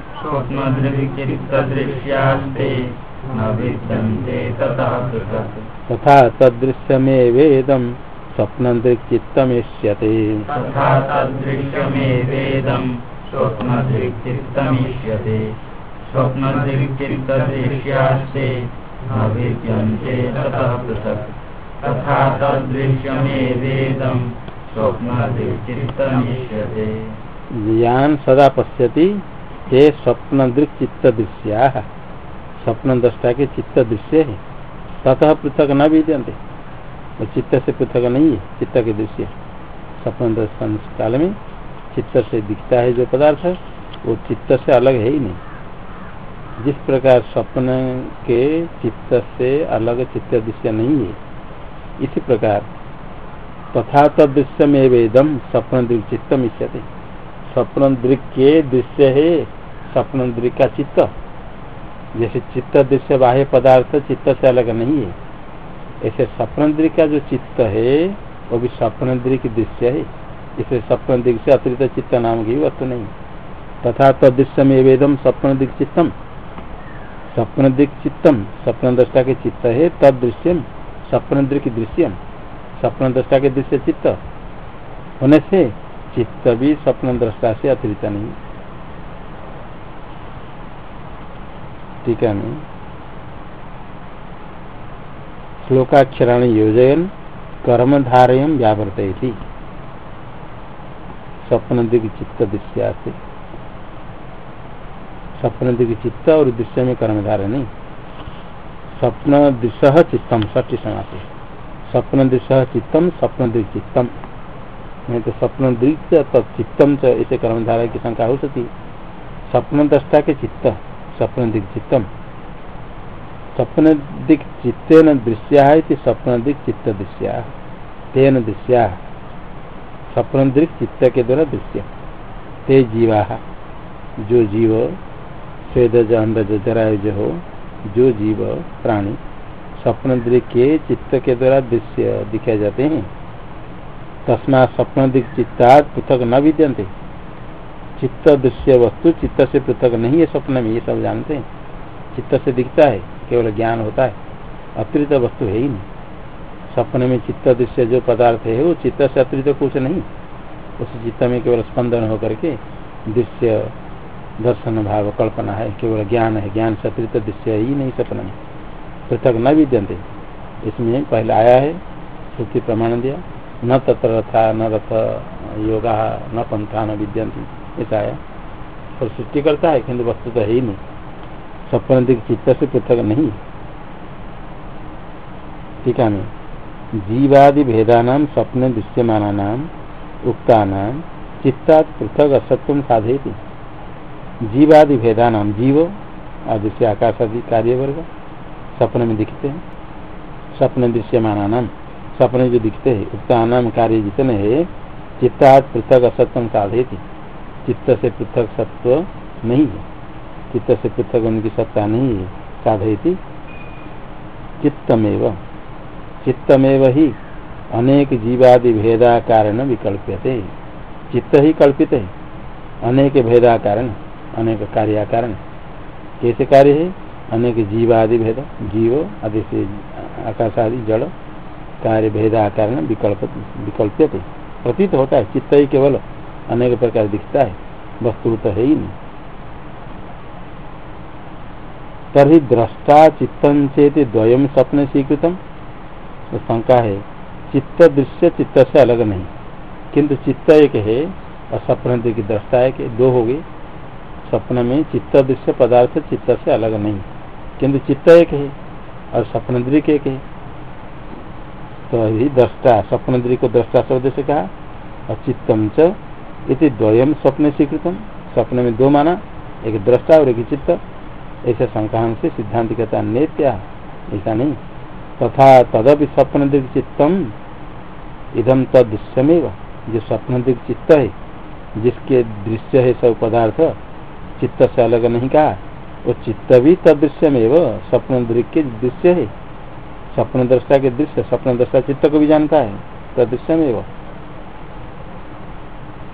A: तथा तदृश्यमेवेदं स्वप्नदृक्चित्तमिष्यते।
B: स्वप्नदृक्चित्तमिष्यते ततः पृथक्। तथा
A: ज्ञान सदा पश्यति हे स्वप्न दृक् चित्त दृश्या स्वप्न दृष्टा के चित्त दृश्य है। ततः पृथक न विद्यंते चित्त से पृथक नहीं है, चित्त के दृश्य। स्वप्न दर्शन काल में चित्त से दिखता है जो पदार्थ वो चित्त से अलग है ही नहीं। जिस प्रकार स्वप्न के चित्त से अलग चित्त दृश्य नहीं है, इसी प्रकार तथा में वेदम, स्वप्न दृक चित्तम इच्छते स्वप्न दृक के दृश्य है, स्वप्न दृक का चित्त। जैसे चित्त दृश्य बाह्य पदार्थ चित्त से अलग नहीं है, ऐसे स्वप्न दृक का जो चित्त है, वो भी स्वप्न दृक दृश्य है। इसे स्वप्न दृक से अतिरिक्त चित्त नाम की वस्तु नहीं। तथा तदृश्य में वेदम स्वप्न दृक चित्तम स्वप्न दृक चित्तम स्वप्न दृष्टा के चित्त है तद दृश्यम स्वप्न दृक दृश्यम स्वप्न दृष्टा के दृश्य चित्त होने से चित्त भी स्वप्न दृष्टा से अतिरिक्त नहीं। ठीक है श्लोकाक्षराणी योजयन कर्म धारयम व्यावर्त स्वप्न दिग चित्त दृश्या से स्वप्न दिग चित्त और दृश्य में कर्म धारे नहीं स्वप्न दृश्य चित्तम ष्टी समाते स्वप्न दृश्य चित्तम स्वप्न दृग चित्तम नहीं तो स्वप्न दृग चित्तम ऐसे कर्म धारा की शंका हो सकती स्वप्न दृष्टा के चित्त स्वप्न दिग चित्तम स्वप्न दिग चित्तेन दृश्या स्वप्न दिग चित्त दृश्या तेन दृश्या। स्वप्न दिग चित्त के द्वारा दृश्य। ते जीवा, जो जीव स्वेदज अंडज जरायुज हो, जो जीव, प्राणी स्वप्न दृक के चित्त के द्वारा दृश्य दिखाए जाते हैं। तस्मा स्वप्न दृक चित्ता पृथक न विद्यंते चित्त दृश्य वस्तु चित्त से पृथक नहीं है, स्वप्न में, ये सब जानते हैं। चित्त से दिखता है, केवल ज्ञान होता है। अतिरिक्त वस्तु है ही नहीं। स्वप्न में चित्त दृश्य जो पदार्थ है, वो चित्त से अतिरिक्त कुछ नहीं। उस चित्त में केवल स्पंदन होकर के दृश्य, दर्शन, भाव, कल्पना है। केवल ज्ञान है। ज्ञान से अतिरिक्त दृश्य ही नहीं स्वप्न में पृथक न विद्यंते इसमें पहले आया है श्रुति प्रमाण दिया। न तत्र रथा, न रथ, योगा, न पंथा, न विद्यंती ऐसा आया। और सृष्टि करता है, किंतु वस्तु तो है ही नहीं। सपन दिख चित्त से पृथक नहीं। टीका में जीवादि भेदानाम स्वप्न दृश्यमान उक्ता नाम चित्ता पृथक असत्व साधे जीवादि भेदानाम जीव आदि से आकाश आदि कार्य वर्ग सपन में दिखते हैं। स्वप्न दृश्यमान नाम स्वप्न जो दिखते हैं उक्ता नाम कार्य जितने है चित्ता पृथक असत्व साधे थी चित्त से पृथक सत्व नहीं है। चित्त से पृथक उनकी सत्ता नहीं है, साधयती। चित्तमेव। चित्तमेव ही अनेक जीवादि भेदा कारण विकल्प्यते। चित्त ही कल्पित है। अनेक भेदा कारण अनेक कार्य कारण कैसे कार्य है? अनेक जीवादि भेद, जीव, आदि से, आकाश आदि जड़ कार्य भेदा कारण विकल्प, विकल्प्यते। प्रतीत होता है, चित्त ही केवल अनेक प्रकार दिखता है, वस्तु तो है ही नहीं। तरी दृष्टा चित्तन चेत द्वयम स्वप्न स्वीकृतम। तो शंका है, चित्त दृश्य, चित्त से अलग नहीं। किंतु चित्त एक है, और स्वप्न की दृष्टा है कि दो हो गए। स्वप्न में चित्त दृश्य पदार्थ चित्त से अलग नहीं। किंतु चित्त एक है, और स्वप्न दृक एक है। तो अभी दृष्टा स्वप्न दृक को दृष्टा शब्द से कहा, और चित्तम च द्वयम स्वप्न स्वीकृतम। स्वप्न में दो माना, एक दृष्टा और एक चित्त। ऐसे संक्रांत से सिद्धांत कहता नेत्या, ऐसा नहीं। तथा तदपि स्वप्न चित्तम इधम तदृश्यमेव जो स्वप्न चित्त है, जिसके दृश्य है सब पदार्थ चित्त से अलग नहीं कहा। वो चित्त भी तदृश्यमेव स्वप्न के दृश्य है। स्वप्न दृष्टा के दृश्य स्वप्न दृष्टा चित्त को भी जानता है तदृश्यमेव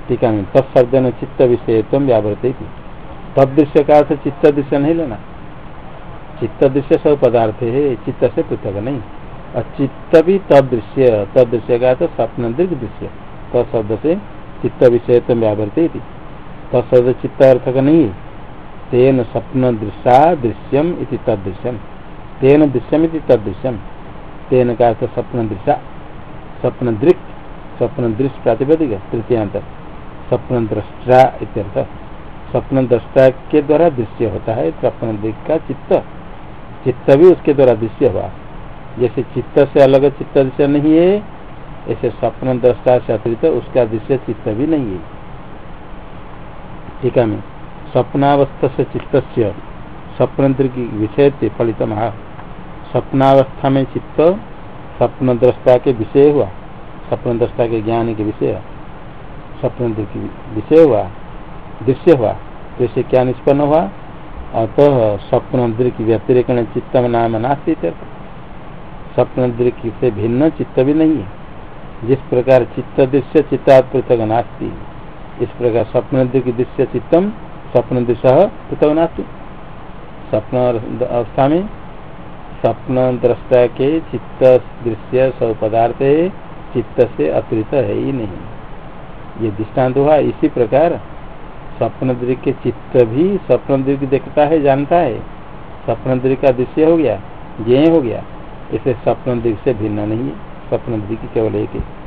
A: टीका में तत्शब्द चित्त विषय तुम व्यावृत तदृश्य का अर्थ चित्त दृश्य नहीं लेना। चित्त दृश्य सब पदार्थ है, चित्त से पृथक नहीं। और चित्त भी तदृश्य तदृश्य का अर्थ स्वप्न दीर्घ दृश्य। तत्शब्द से चित्त विषय तुम व्यावृत तत्शब्द चित्त अर्थ का नहीं तेन स्वप्न दृशा दृश्यम इति तदृश्यम तेन दृश्यम इति तदृश्यम तेन का अर्थ स्वप्न दृशा स्वप्न दृक्, स्वप्न दृश्य प्रातिपदिक तृतीयांत स्वप्न दृष्टा इत्यर्थ। स्वप्न दृष्टा के द्वारा दृश्य होता है, स्वप्न दिख का चित्त। चित्त भी उसके द्वारा दृश्य हुआ। जैसे चित्त से अलग चित्त दृश्य नहीं है, ऐसे स्वप्न दृष्टा से अतिरिक्त उसका दृश्य चित्त भी नहीं है। ठीक है, मैं स्वप्नावस्थ से चित्त से स्वप्न विषय थे फलित महा। स्वप्नावस्था में चित्त स्वप्न दृष्टा के विषय हुआ। स्वप्न दृष्टा के ज्ञान के विषय स्वप्न विषय हुआ, दृश्य हुआ तो इसे क्या निष्पन्न हुआ? अतः स्वप्न दृक व्यतिरिक चित्त नाम नास्ती स्वप्न दृक से भिन्न चित्त भी नहीं है। जिस प्रकार चित्त दृश्य चित्ता पृथक नास्ती, इस प्रकार स्वप्न की दृश्य चित्तम स्वप्न दृश्य पृथक नास्ती। स्वप्न अवस्था में स्वप्न दृष्टा के चित्त दृश्य सब पदार्थ चित्त से अतिरिक्त है ही नहीं। ये दृष्टांत हुआ इसी प्रकार स्वप्न दृक के चित्त भी स्वप्न दृक देखता है, जानता है। स्वप्न दृक का दृश्य हो गया ज्ञ हो गया, इसे स्वप्न दृश्य से भिन्न नहीं है। स्वप्न की केवल एक है।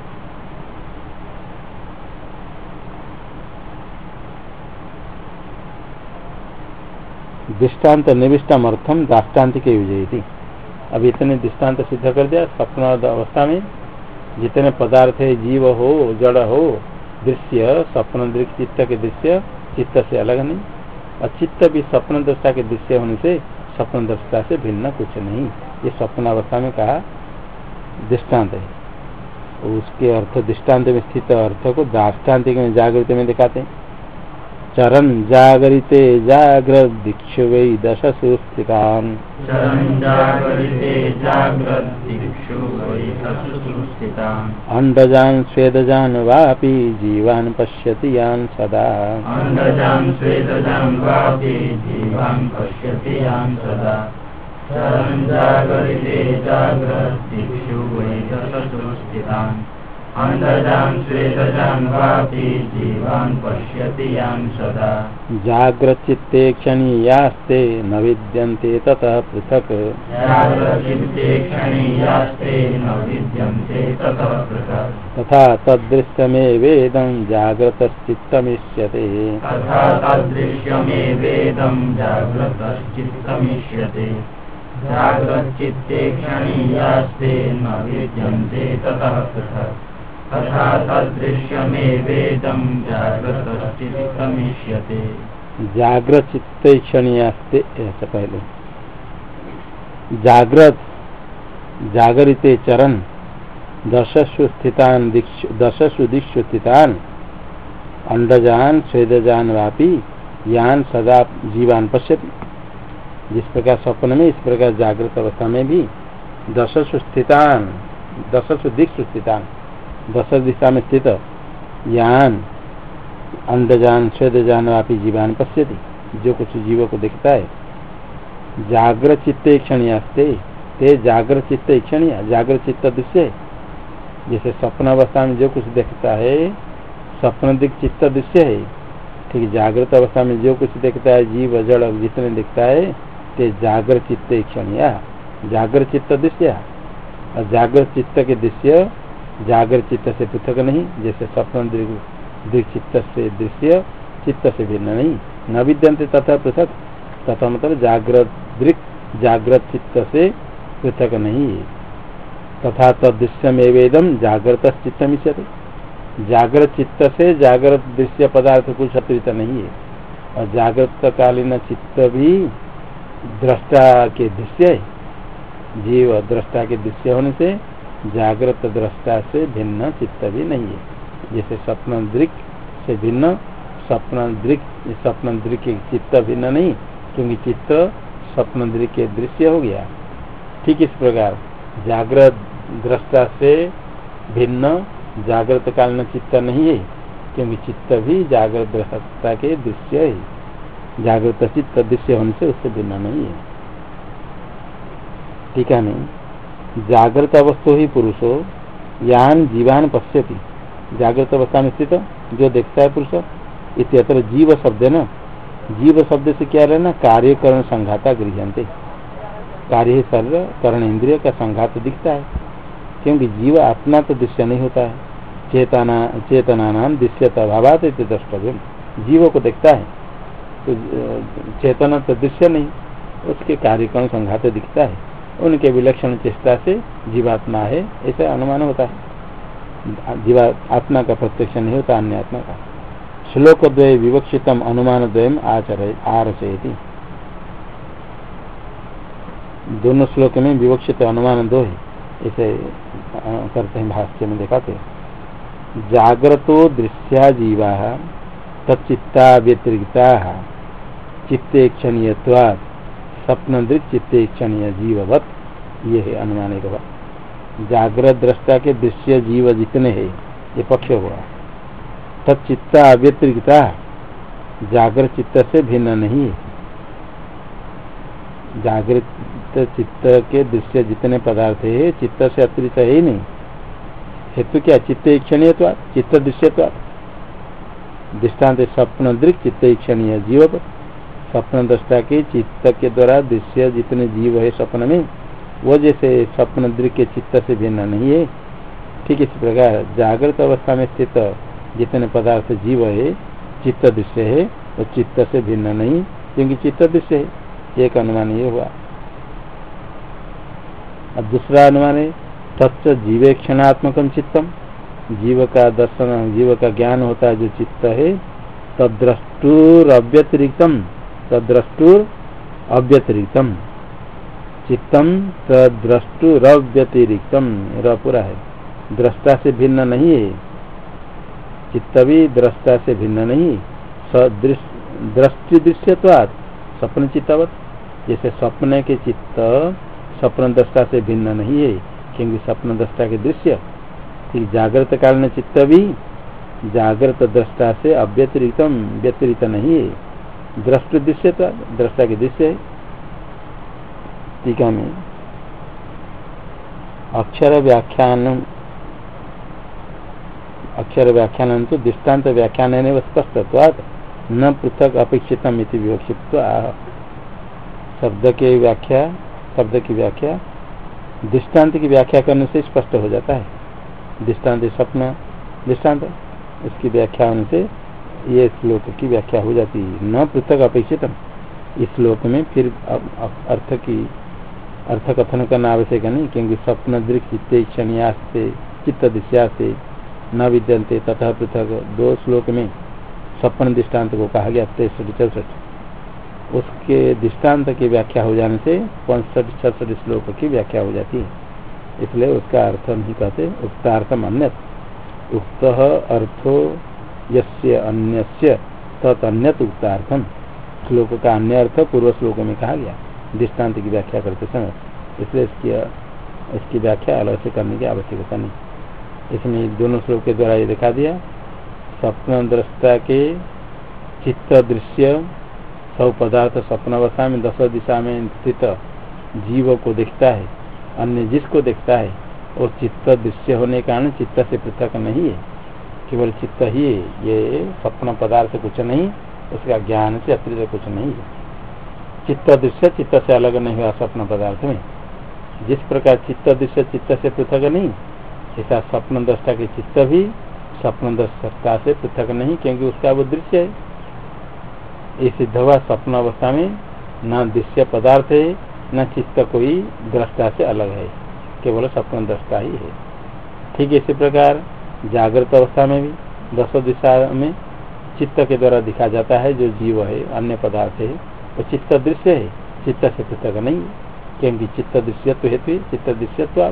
A: दृष्टांत निविष्टम अर्थम दाष्टान्त के युजय थी। अब इतने दृष्टांत सिद्ध कर दिया, स्वप्न अवस्था में जितने पदार्थ है, जीव हो, जड़ हो, दृश्य स्वप्न चित्त के दृश्य चित्त से अलग नहीं। और चित्त भी स्वप्न दृष्टा के दृश्य होने से स्वप्न दृष्टा से भिन्न कुछ नहीं। ये स्वप्न अवस्था में कहा दृष्टांत है। उसके अर्थ दृष्टांत में स्थित अर्थ को दाष्टान्त में जागृत में दिखाते हैं। चरन जागरिते जाग्रत दीक्षु वै दशसु स्थितान् अण्डजान् स्वेदजान् वापि जीवान् पश्यति यान् सदा। अण्डजान् स्वेदजान् वापि जीवान् पश्यति यान् सदा। जागरिते जाग्रत दिक्षु वै दशसु स्थितान् जाग्रचित्ते क्षणीयास्ते न विद्यन्ते ततः पृथक्। तथा तदृश्यमेवेदं जाग्रतश्चित्तमिष्यते। जाग्रच्चित्ते क्षणीयास्ते न विद्यन्ते ततः पृथक्। तथा जागृत चित्त क्षणियास्ते ऐसा पहले। जागृत जागरित चरण दशसु स्थितान दशसु दिक्षु स्थितान अंडजान, स्वेदजान वापी, यान सदा जीवान पश्यति। जिस प्रकार स्वप्न में, इस प्रकार जागृत अवस्था में भी दशसु स्थितान, दशसु दिक्षु स्थितान दस दिशा में स्थित यान अंडजान स्वेदजान वापी जीवान पश्यति, जो कुछ जीव को देखता है। जागृत चित्त क्षणियास्ते ते जागृत चित्त क्षणिया, जागृत चित्त दृश्य जैसे स्वप्न अवस्था में जो कुछ देखता है स्वप्न दिख चित्त दृश्य है। ठीक जागृत अवस्था में जो कुछ देखता है, जीव, जड़ जितने दिखता है, ते जागृत चित्त क्षणिया, जागृत चित्त दृश्य और जागृत चित्त के दृश्य जागर चित्त से पृथक नहीं, जैसे स्वप्न चित्त से दृश्य, चित्त से भिन्न नहीं। न विद्यंत तथा पृथक। तथा मतलब जागृत दृक जागृत चित्त से पृथक नहीं। तथा तदृश्य में वेदम जागृत चित्त मिश्र जागृत चित्त से जागृत दृश्य पदार्थ कुछ अतिरिक्त नहीं है। और जागृत कालीन चित्त भी दृष्टा के दृश्य है। जीव दृष्टा के दृश्य होने से जागृत दृष्टा से भिन्न चित्त भी नहीं है। जैसे स्वप्न दृक से भिन्न स्वप्न दृक स्वप्न दृक चित्त भिन्न नहीं, क्योंकि चित्त स्वप्न दृक के दृश्य हो गया। ठीक इस प्रकार, जागृत दृष्टा से भिन्न, जागृत कालीन चित्त नहीं है, क्योंकि चित्त भी जागृत दृष्टा के दृश्य है। जागृत चित्त दृश्य होने से उससे भिन्न नहीं है। ठीक है नहीं जागृत अवस्थो ही पुरुषो, यान जीवान पश्यति। जागृत अवस्था में स्थित, जो देखता है पुरुष इतर जीव शब्द है ना? जीव शब्द से क्या रहना कार्यकरण संघाता गृहते कार्य शरीर, करण इंद्रिय का संघात दिखता है। क्योंकि जीव आत्मा तो दृश्य नहीं होता है। चेतना चेतना नाम दृश्यता भावात द्रष्टव्य। जीव को देखता है तो चेतना तो दृश्य नहीं, उसके कार्यक्रम संघात दिखता है। उनके विलक्षण चेष्टा से जीवात्मा है, ऐसा अनुमान होता है। जीवा, आत्मा का प्रत्यक्ष नहीं होता, अन्य आत्मा का। श्लोक द्वय विवक्षितम अनुमान द्वयम आचर, आरचयती। दोनों श्लोक में विवक्षित अनुमान दो है इसे करते हैं भाष्य में दिखाते जागृतो दृश्या जीवा, तच्चित्ता व्यतिरिक्ता, चित्ते क्षणीय स्वप्न दृक चित्ते क्षणीय जीववत ये है अनुमान एक जागृत दृष्टा के दृश्य जीव जितने हैं, ये पक्ष हुआ। तत्चित्ता व्यतिरिक्ता जागृत चित्त से भिन्न नहीं। है जागृत चित्त के दृश्य जितने पदार्थ है, चित्त से अतिरिक्त है ही नहीं। हेतु क्या? चित्त क्षणीय चित्त दृश्य दृष्टांत स्वप्न दृक चित्त क्षणीय जीव स्वप्न दृष्टा के चित्त के द्वारा दृश्य जितने जीव है स्वप्न में, वो जैसे स्वप्न दृक के चित्त से भिन्न नहीं है। ठीक इसी प्रकार जागृत अवस्था में स्थित जितने पदार्थ जीव है, चित्त दृश्य है, वो चित्त से भिन्न नहीं, क्योंकि चित्त दृश्य है। एक अनुमान ये हुआ। और दूसरा अनुमान है, तत्व जीवेक्षणात्मक चित्तम। जीव का दर्शन, जीव का ज्ञान होता है जो चित्त है तद्रष्टुर अव्यतिरिक्तम तद्रष्टुर अव्यतिरिक्तम। चित्तम तद्रष्टुर अव्यतिरिक्तम पूरा है। दृष्टा से भिन्न नहीं है। चित्त भी दृष्टा से भिन्न नहीं। दृष्टि दृश्यवाद स्वप्न चित्तवत। जैसे स्वप्न के चित्त स्वप्न दृष्टा से भिन्न नहीं है, क्योंकि स्वप्न दृष्टा के दृश्य। ठीक जागृत काल चित्त भी जागृत दृष्टा से अव्यतिरिक्त व्यतिरिक्त नहीं है। दृष्ट दृश्य तो दृष्टा के दृश्य है। टीका में अक्षर व्याख्यान अक्षर व्याख्यान तो दृष्टांत व्याख्यान स्पष्ट न पृथक अपेक्षित विवक्षित शब्द के व्याख्या, शब्द की व्याख्या दृष्टांत की व्याख्या करने से स्पष्ट हो जाता है। दृष्टांत स्वप्न दृष्टांत इसकी व्याख्या होने से ये श्लोक की व्याख्या हो जाती है। न पृथक अपेक्षित इस श्लोक में फिर अर्थ की, अर्थ कथन करना आवश्यक नहीं, क्योंकि स्वप्न दृक् चित्त क्षणियास्ते चित्त दृश्यास्ते न विद्यंते तथा पृथक। दो श्लोक में स्वप्न दृष्टांत को कहा गया तेसठ चौसठ। उसके दृष्टांत की व्याख्या हो जाने से पैंसठ छठ श्लोक की व्याख्या हो जाती है। इसलिए उसका अर्थ नहीं कहते, उक्तार्थम अन्य उक्त अर्थो उक्तार्थम श्लोक का अन्य अर्थ पूर्व श्लोक में कहा गया। दृष्टांत की व्याख्या करते समय। इसलिए इसकी इसकी व्याख्या अलग से करने की आवश्यकता नहीं। इसमें दोनों श्लोक के द्वारा ये दिखा दिया। स्वप्न दृष्टा के चित्त दृश्य सब पदार्थ स्वप्न अवस्था में दस दिशा में स्थित जीव को देखता है। अन्य जिसको देखता है, और चित्त दृश्य होने के कारण चित्त से पृथक नहीं है। केवल चित्त ही ये स्वप्न पदार्थ कुछ नहीं, उसका ज्ञान से अतिरिक्त कुछ नहीं है। चित्त दृश्य चित्त से अलग नहीं हुआ स्वप्न पदार्थ में। जिस प्रकार चित्त दृश्य चित्त से पृथक नहीं, ऐसा स्वप्न दृष्टा के चित्त भी स्वप्न दृष्टा से पृथक नहीं, क्योंकि उसका वो दृश्य है। ये सिद्ध हुआ स्वप्न अवस्था में न दृश्य पदार्थ है, न चित्त कोई दृष्टा से अलग है। केवल स्वप्न दृष्टा ही है। ठीक इसी प्रकार जागृत अवस्था में भी, दस दिशा में चित्त के द्वारा दिखा जाता है, जो जीव है, अन्य पदार्थ है, वो चित्त दृश्य है। चित्त से पृथक नहीं, क्योंकि चित्त दृश्यत्व हेतु चित्त दृश्यत्व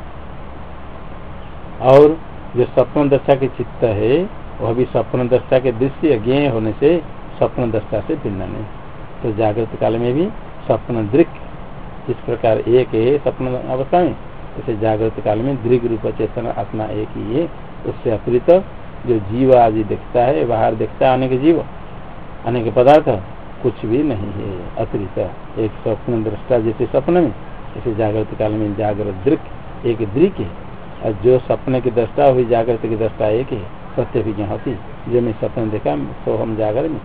A: और जो स्वप्न दशा के चित्त है, वह भी स्वप्न दशा के दृश्य ज्ञ होने से स्वप्न दशा से भिन्न नहीं। तो जागृत काल में भी स्वप्न दृक इस प्रकार एक है स्वप्न अवस्था में जैसे जागृत काल में दृग रूप चेतन, आत्मा एक ही है। उससे अतिरिक्त जो जीव आदि देखता है, बाहर देखता है, अनेक जीव, अनेक पदार्थ, कुछ भी नहीं है अतिरिक्त एक स्वप्न दृष्टा जैसे स्वप्न में, जैसे जागृत काल में जागृत दृक, एक दृक है। और जो सपने की दृष्टा हुई, जागृत की दृष्टा एक है सत्य भी होती। जो मैं सपन देखा तो हम जागर में।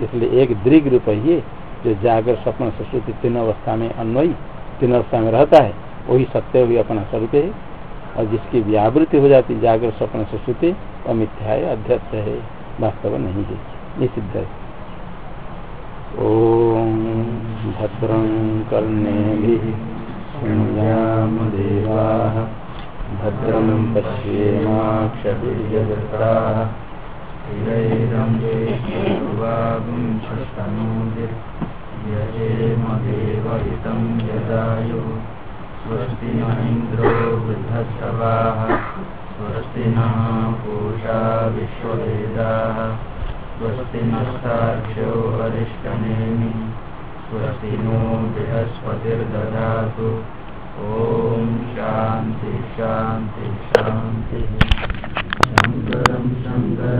A: इसलिए एक दृग रूप ही जो जागर स्वप्न सरस्वती तीन अवस्था में अन्वयी, तीन अवस्था में रहता है, वही सत्य हुई अपना स्वरूप है। और जिसकी व्यावृत्ति हो जाती जागर स्वप्न सरस्वती अमिथ्या है अध्यक्ष है, वास्तव नहीं है। ये सिद्ध है। ओम भद्रं कर्णे देवाः, भद्रं
B: यजेमदेवहितं यदायुः। स्वस्ति न इन्द्रो वृद्धस्तवाः। स्वस्ति नः पूषा विश्ववेदाः। स्वस्ति नस्ताक्षो अरिष्टनेमि स्वस्ति नो बृहस्पतिर्दधातु ॐ शान्ति शान्ति, शान्तिः। शङ्करं शङ्कर